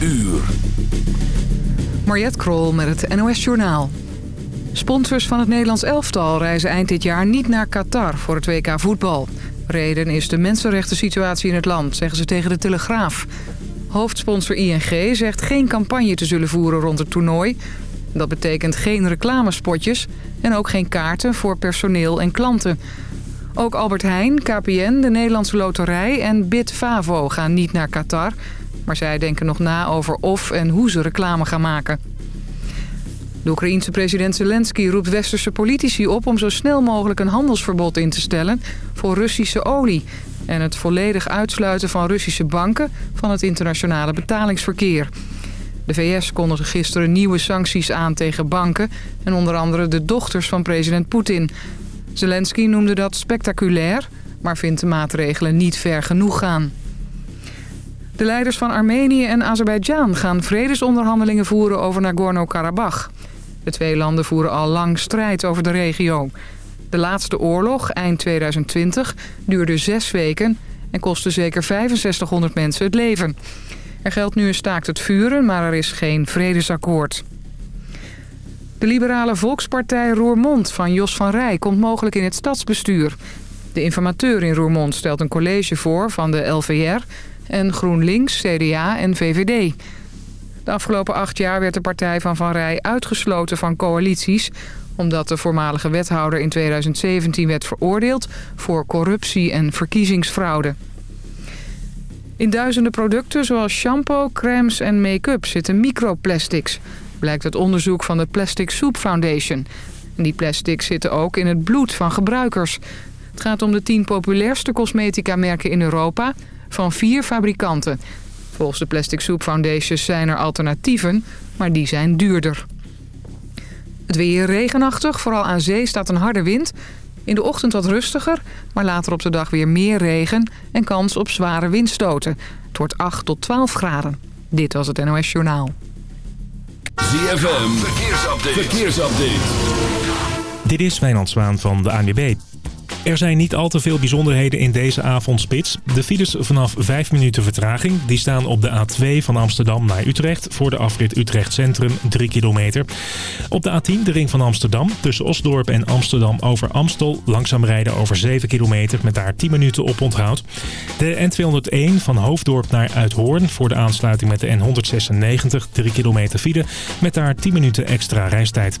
uur. Mariette Krol met het NOS Journaal. Sponsors van het Nederlands elftal reizen eind dit jaar niet naar Qatar voor het WK voetbal. Reden is de mensenrechten situatie in het land, zeggen ze tegen de Telegraaf. Hoofdsponsor ING zegt geen campagne te zullen voeren rond het toernooi. Dat betekent geen reclamespotjes en ook geen kaarten voor personeel en klanten. Ook Albert Heijn, KPN, de Nederlandse Loterij en Bitfavo gaan niet naar Qatar... Maar zij denken nog na over of en hoe ze reclame gaan maken. De Oekraïense president Zelensky roept westerse politici op... om zo snel mogelijk een handelsverbod in te stellen voor Russische olie... en het volledig uitsluiten van Russische banken van het internationale betalingsverkeer. De VS kondigde gisteren nieuwe sancties aan tegen banken... en onder andere de dochters van president Poetin. Zelensky noemde dat spectaculair, maar vindt de maatregelen niet ver genoeg gaan. De leiders van Armenië en Azerbeidzjan gaan vredesonderhandelingen voeren over Nagorno-Karabakh. De twee landen voeren al lang strijd over de regio. De laatste oorlog, eind 2020, duurde zes weken en kostte zeker 6500 mensen het leven. Er geldt nu een staakt het vuren, maar er is geen vredesakkoord. De liberale volkspartij Roermond van Jos van Rij komt mogelijk in het stadsbestuur. De informateur in Roermond stelt een college voor van de LVR en GroenLinks, CDA en VVD. De afgelopen acht jaar werd de partij van Van Rij uitgesloten van coalities... omdat de voormalige wethouder in 2017 werd veroordeeld... voor corruptie en verkiezingsfraude. In duizenden producten zoals shampoo, crèmes en make-up zitten microplastics... blijkt uit onderzoek van de Plastic Soup Foundation. En die plastics zitten ook in het bloed van gebruikers. Het gaat om de tien populairste cosmetica-merken in Europa van vier fabrikanten. Volgens de Plastic Soup Foundation zijn er alternatieven, maar die zijn duurder. Het weer regenachtig, vooral aan zee staat een harde wind. In de ochtend wat rustiger, maar later op de dag weer meer regen... en kans op zware windstoten. Het wordt 8 tot 12 graden. Dit was het NOS Journaal. ZFM, verkeersupdate. verkeersupdate. Dit is Wijnand Zwaan van de ANWB. Er zijn niet al te veel bijzonderheden in deze avondspits. De files vanaf 5 minuten vertraging die staan op de A2 van Amsterdam naar Utrecht... voor de afrit Utrecht Centrum 3 kilometer. Op de A10 de ring van Amsterdam tussen Osdorp en Amsterdam over Amstel... langzaam rijden over 7 kilometer met daar 10 minuten op onthoud. De N201 van Hoofddorp naar Uithoorn voor de aansluiting met de N196... 3 kilometer file met daar 10 minuten extra reistijd.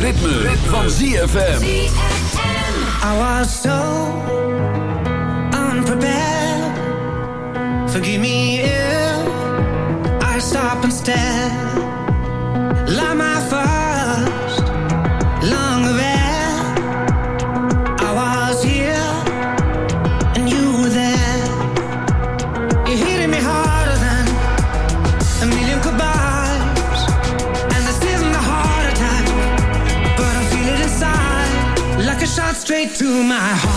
Het ritme, van ZFM. I was so unprepared. Forgive me if I stop and stare. Like my my heart.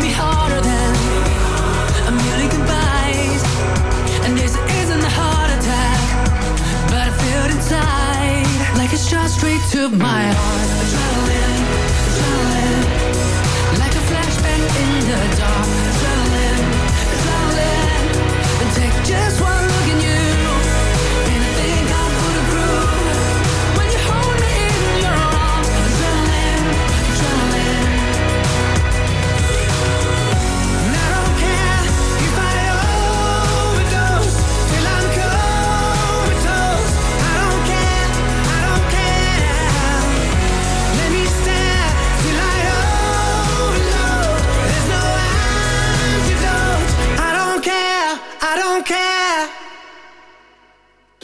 me harder than a million goodbyes. And this isn't a heart attack, but I feel it inside. Like it shot straight to my heart.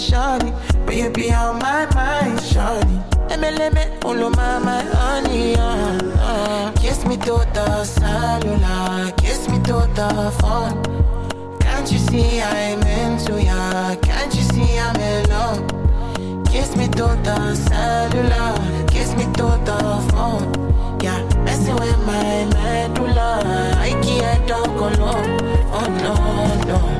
shawty. But you be on my mind, shawty. Emeleme, uluma, my honey, uh, uh. Kiss me to the cellular Kiss me to the phone. Can't you see I'm into ya? Can't you see I'm in love? Kiss me to the cellular Kiss me to the phone. Yeah, messing with my medulla I can't talk alone. Oh no, no.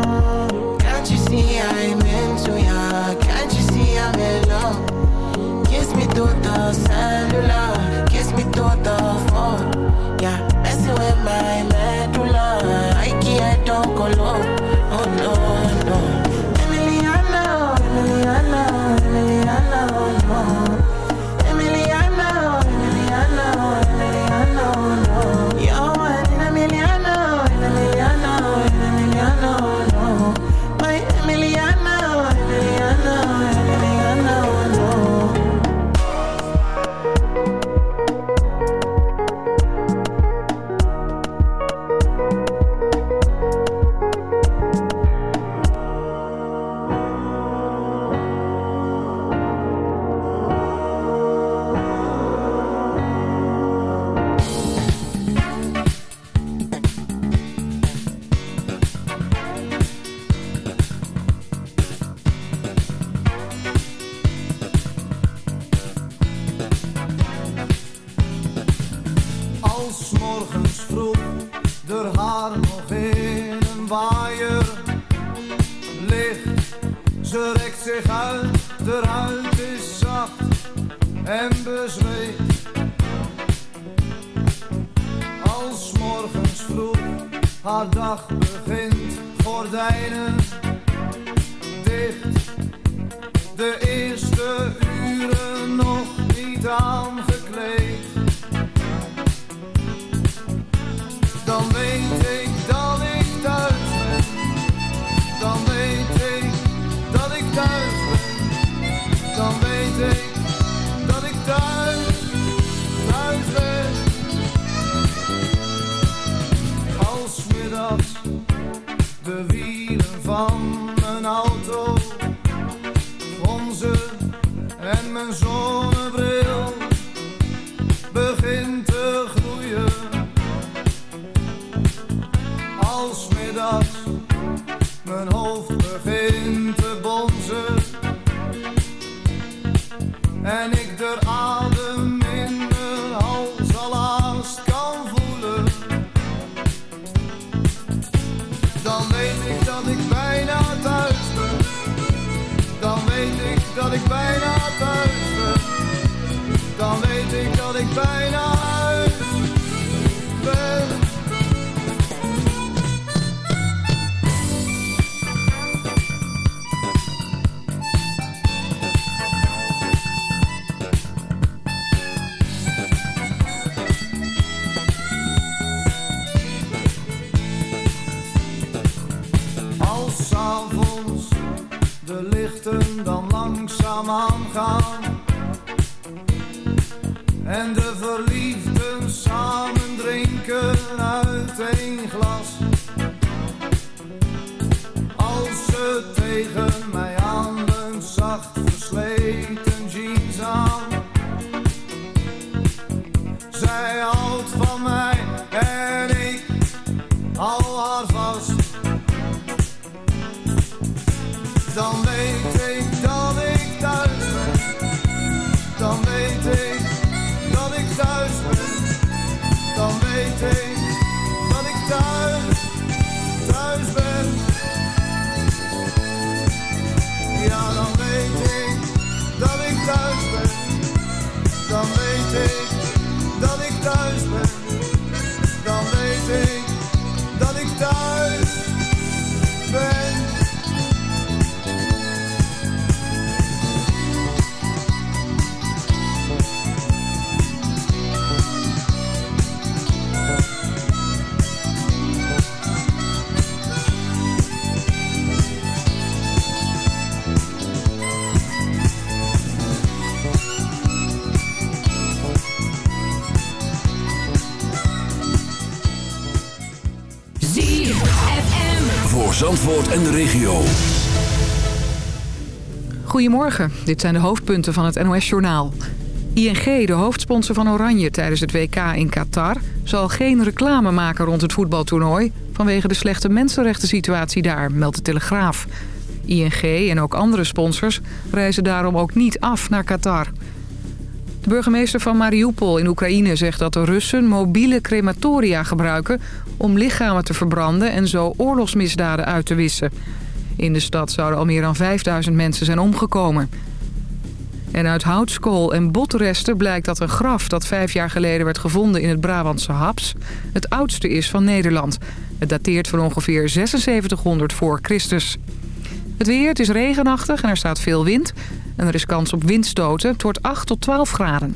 Zandvoort en de regio. Goedemorgen, dit zijn de hoofdpunten van het NOS-journaal. ING, de hoofdsponsor van Oranje tijdens het WK in Qatar... zal geen reclame maken rond het voetbaltoernooi... vanwege de slechte mensenrechten situatie daar, meldt de Telegraaf. ING en ook andere sponsors reizen daarom ook niet af naar Qatar. De burgemeester van Mariupol in Oekraïne zegt dat de Russen mobiele crematoria gebruiken... om lichamen te verbranden en zo oorlogsmisdaden uit te wissen. In de stad zouden al meer dan 5000 mensen zijn omgekomen. En uit houtskool en botresten blijkt dat een graf dat vijf jaar geleden werd gevonden in het Brabantse Haps... het oudste is van Nederland. Het dateert van ongeveer 7600 voor Christus. Het weer, het is regenachtig en er staat veel wind. En er is kans op windstoten. Het wordt 8 tot 12 graden.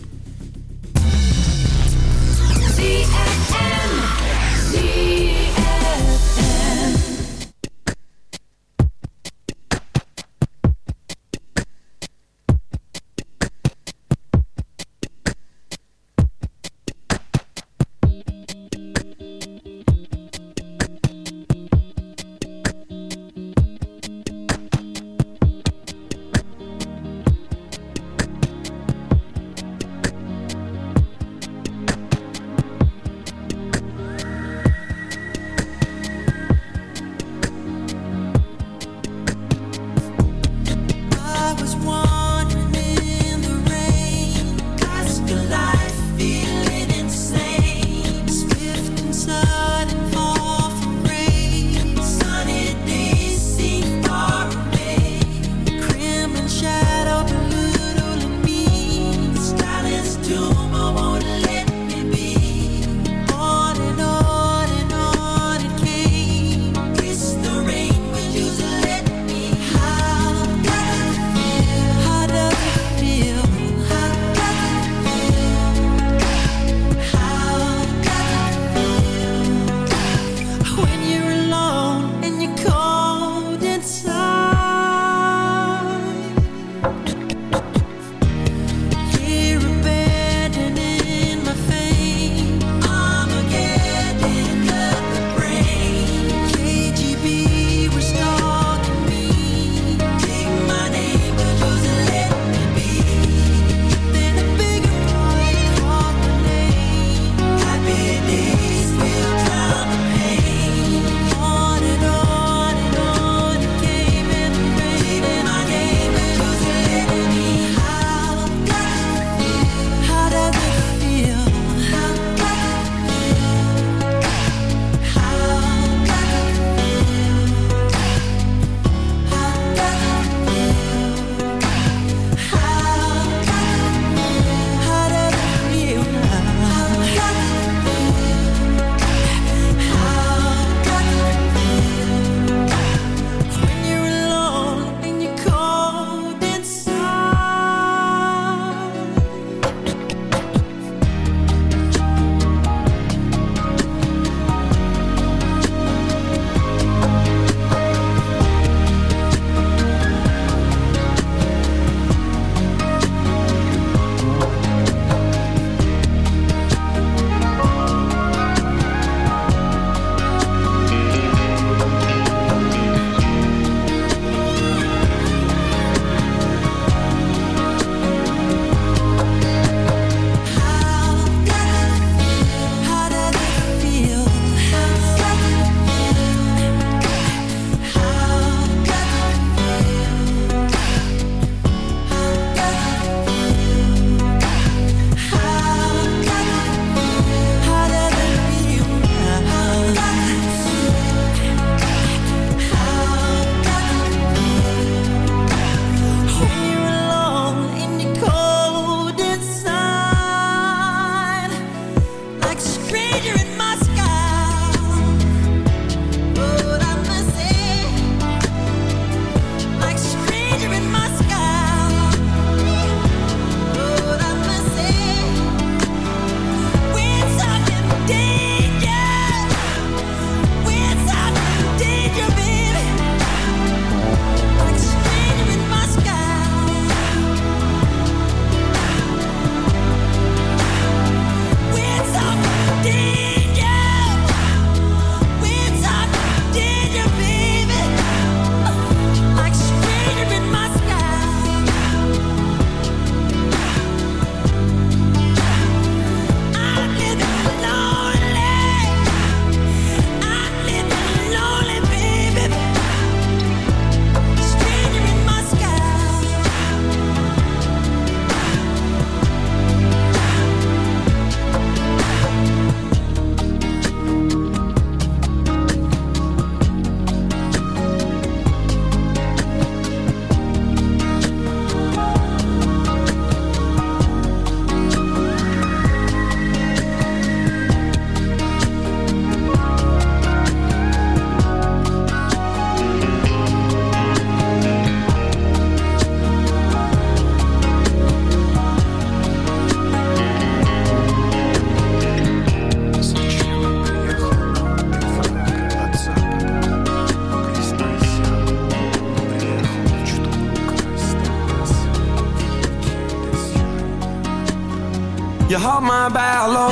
Had maar bij hallo.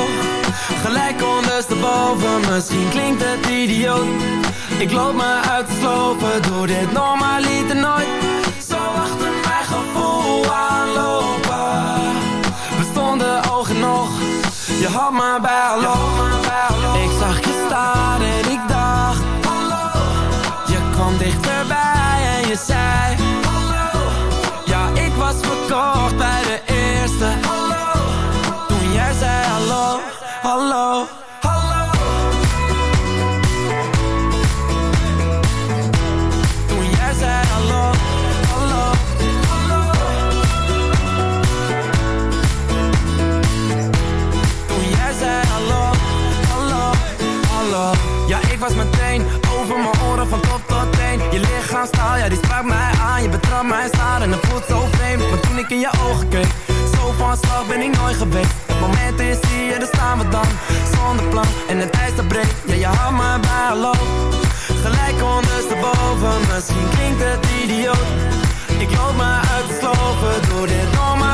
Gelijk ondersteboven Misschien klinkt het idioot. Ik loop me uit te slopen Doe dit normaliter nooit. Zo achter mijn gevoel aanlopen. We stonden oog in oog Je had maar bij hallo. Ik zag je staan en ik dacht Hallo. Je kwam dichterbij en je zei Hallo. Ja, ik was verkocht bij de in je ogen keek Zo van slag ben ik nooit geweest. Het moment is hier, daar staan we dan. Zonder plan en het ijs dat breekt Ja, je houdt me bij hallo Gelijk ondersteboven. Misschien klinkt het idioot. Ik loop me uit te slopen Doe dit normaliter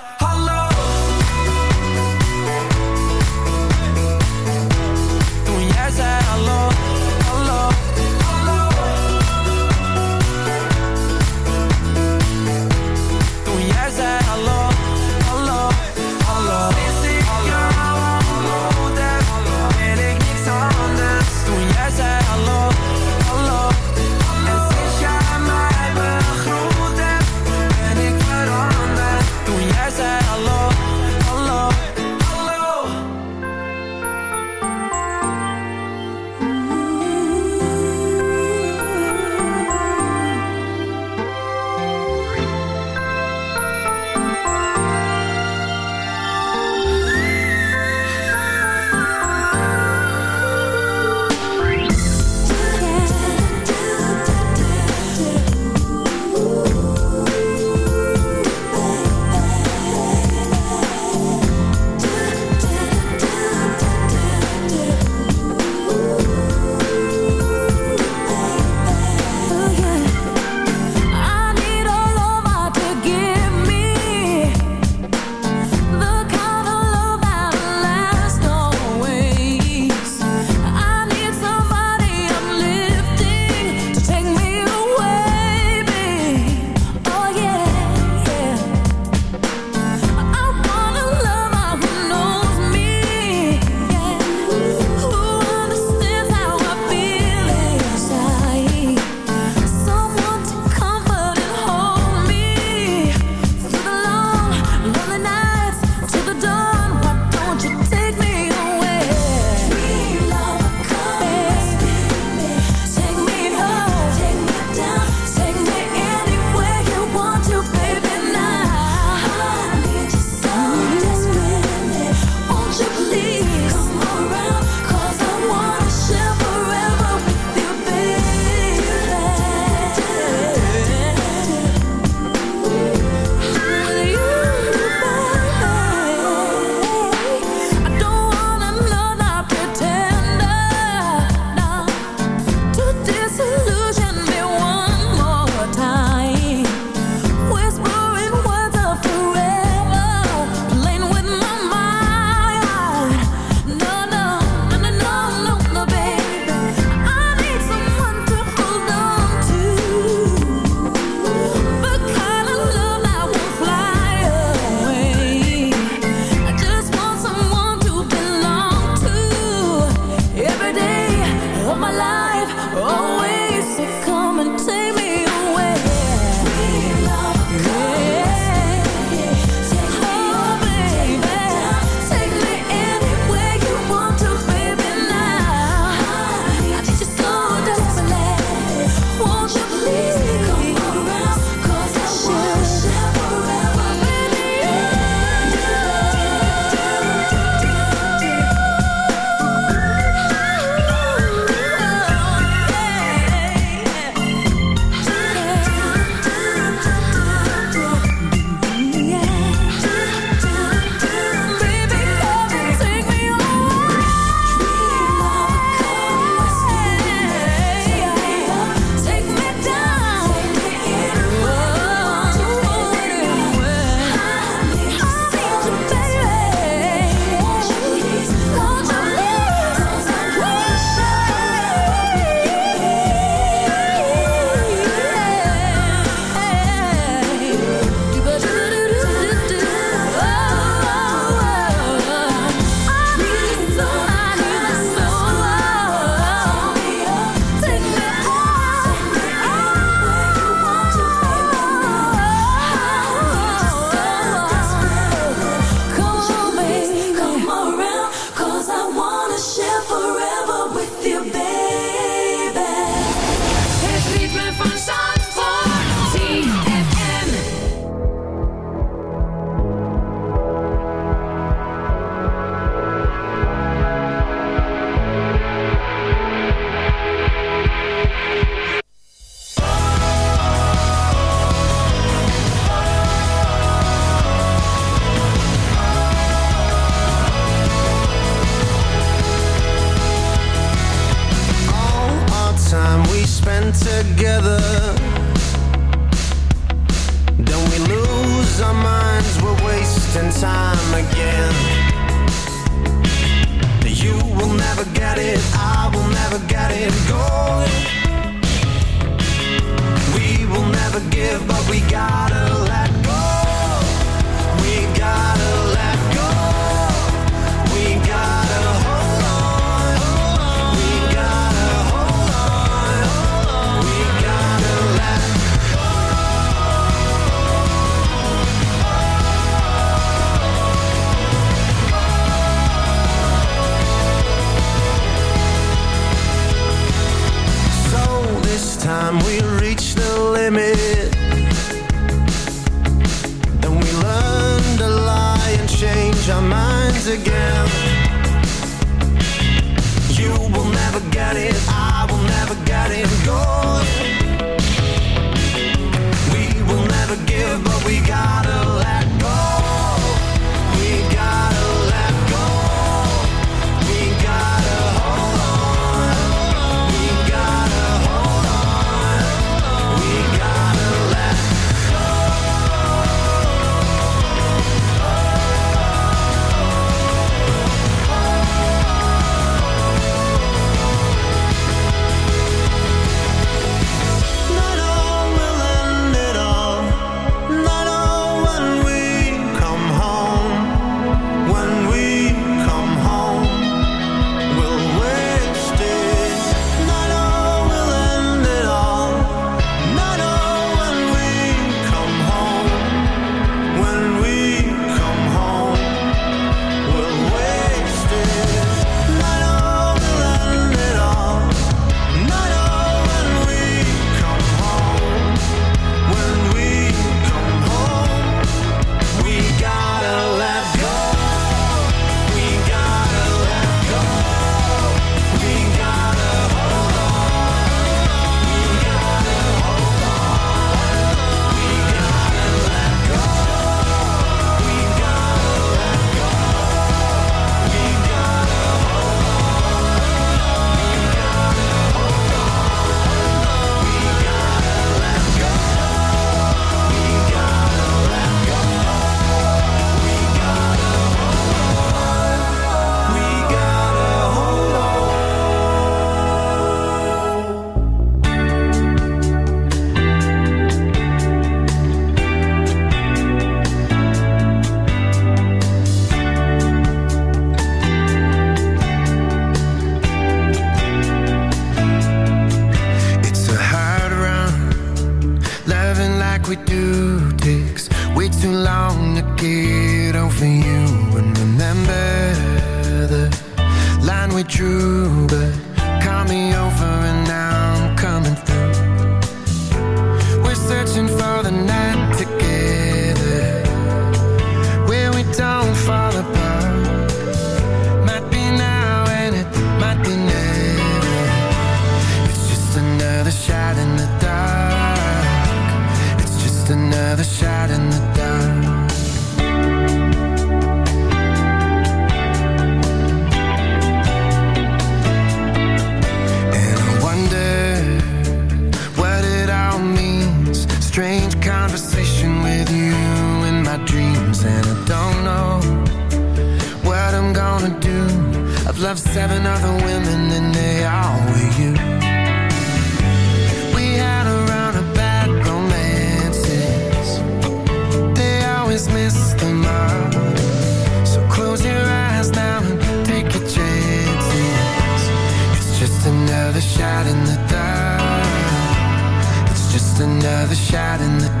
just another shot in the